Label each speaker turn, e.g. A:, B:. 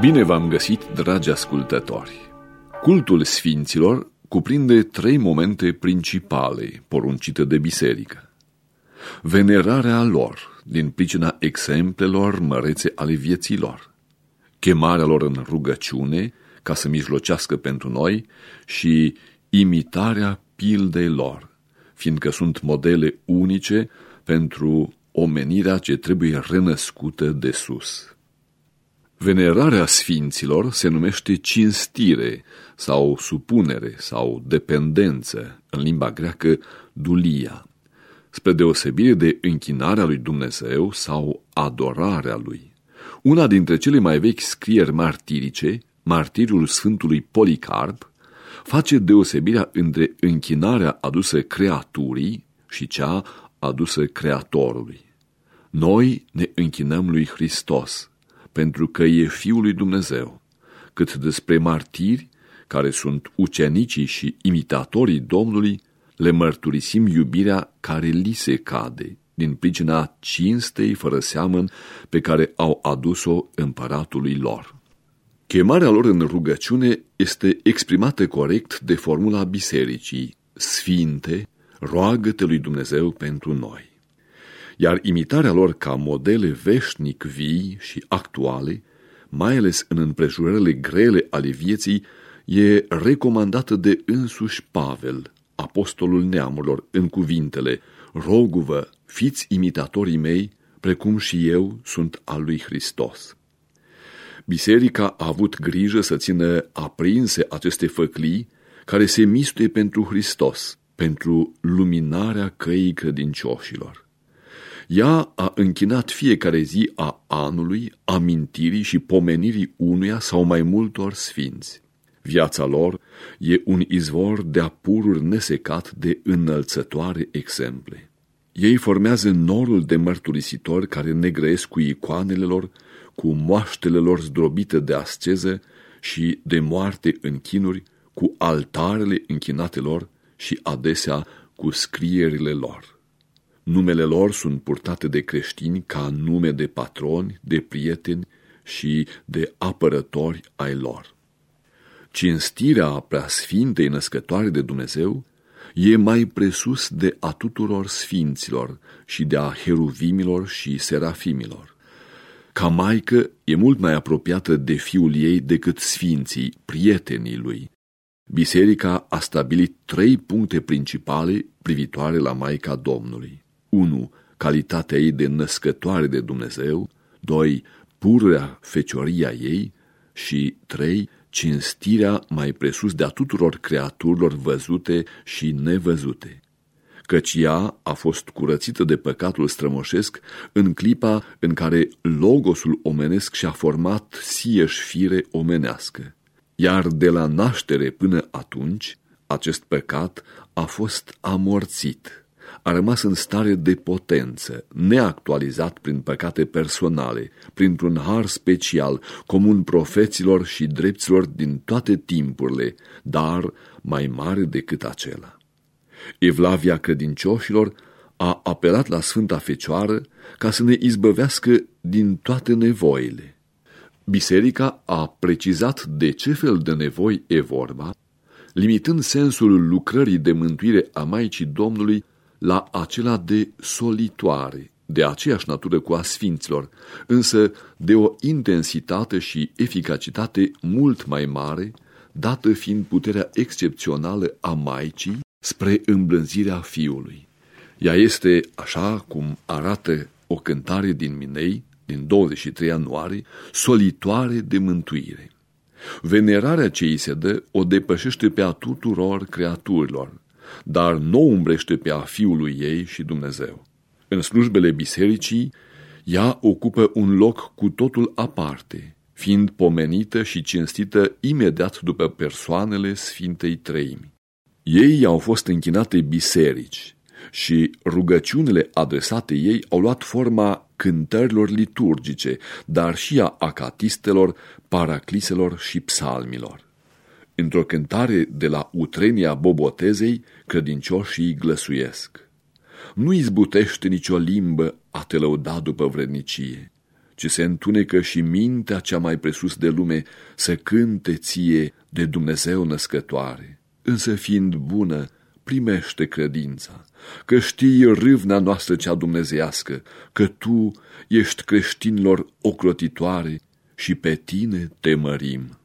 A: Bine v-am găsit, dragi ascultători! Cultul sfinților cuprinde trei momente principale poruncite de biserică. Venerarea lor, din pricina exemplelor mărețe ale vieților, chemarea lor în rugăciune, ca să mijlocească pentru noi, și imitarea pildei lor, fiindcă sunt modele unice pentru omenirea ce trebuie renăscută de sus. Venerarea sfinților se numește cinstire sau supunere sau dependență, în limba greacă dulia, spre deosebire de închinarea lui Dumnezeu sau adorarea lui. Una dintre cele mai vechi scrieri martirice, martirul Sfântului Policarp, face deosebirea între închinarea adusă creaturii și cea adusă Creatorului. Noi ne închinăm lui Hristos, pentru că e Fiul lui Dumnezeu, cât despre martiri, care sunt ucenicii și imitatorii Domnului, le mărturisim iubirea care li se cade, din pricina cinstei fără seamăn pe care au adus-o împăratului lor. Chemarea lor în rugăciune este exprimată corect de formula bisericii, Sfinte, roagă-te lui Dumnezeu pentru noi iar imitarea lor ca modele veșnic vii și actuale, mai ales în împrejurările grele ale vieții, e recomandată de însuși Pavel, apostolul neamurilor, în cuvintele Rogu-vă, fiți imitatorii mei, precum și eu sunt al lui Hristos. Biserica a avut grijă să țină aprinse aceste făclii care se mistuie pentru Hristos, pentru luminarea căii credincioșilor. Ea a închinat fiecare zi a anului, amintirii și pomenirii unuia sau mai multor sfinți. Viața lor e un izvor de apururi nesecat de înălțătoare exemple. Ei formează norul de mărturisitori care negrăiesc cu icoanele lor, cu moaștele lor zdrobite de asceză și de moarte în chinuri, cu altarele închinate lor și adesea cu scrierile lor. Numele lor sunt purtate de creștini ca nume de patroni, de prieteni și de apărători ai lor. Cinstirea preasfintei născătoare de Dumnezeu e mai presus de a tuturor sfinților și de a heruvimilor și serafimilor. Ca maică e mult mai apropiată de fiul ei decât sfinții, prietenii lui. Biserica a stabilit trei puncte principale privitoare la Maica Domnului. 1. Calitatea ei de născătoare de Dumnezeu, 2. Pururea fecioria ei și 3. Cinstirea mai presus de a tuturor creaturilor văzute și nevăzute căci ea a fost curățită de păcatul strămoșesc în clipa în care logosul omenesc și-a format sieși fire omenească. Iar de la naștere până atunci, acest păcat a fost amorțit a rămas în stare de potență, neactualizat prin păcate personale, printr-un har special, comun profeților și drepților din toate timpurile, dar mai mare decât acela. Evlavia credincioșilor a apelat la Sfânta Fecioară ca să ne izbăvească din toate nevoile. Biserica a precizat de ce fel de nevoi e vorba, limitând sensul lucrării de mântuire a Maicii Domnului la acela de solitoare, de aceeași natură cu a sfinților, însă de o intensitate și eficacitate mult mai mare, dată fiind puterea excepțională a Maicii spre îmblânzirea Fiului. Ea este, așa cum arată o cântare din Minei, din 23 ianuarie, solitoare de mântuire. Venerarea ce îi se dă o depășește pe a tuturor creaturilor, dar nu umbrește pe a Fiului ei și Dumnezeu. În slujbele bisericii, ea ocupă un loc cu totul aparte, fiind pomenită și cinstită imediat după persoanele Sfintei Treimi. Ei au fost închinate biserici și rugăciunile adresate ei au luat forma cântărilor liturgice, dar și a acatistelor, paracliselor și psalmilor. Într-o cântare de la utrenia bobotezei, credincioșii glăsuiesc. Nu izbutește nicio limbă a te lăuda după vrednicie, ce se întunecă și mintea cea mai presus de lume să cânte ție de Dumnezeu născătoare. Însă fiind bună, primește credința, că știi râvna noastră cea dumnezeiască, că tu ești creștinilor ocrotitoare și pe tine te mărim.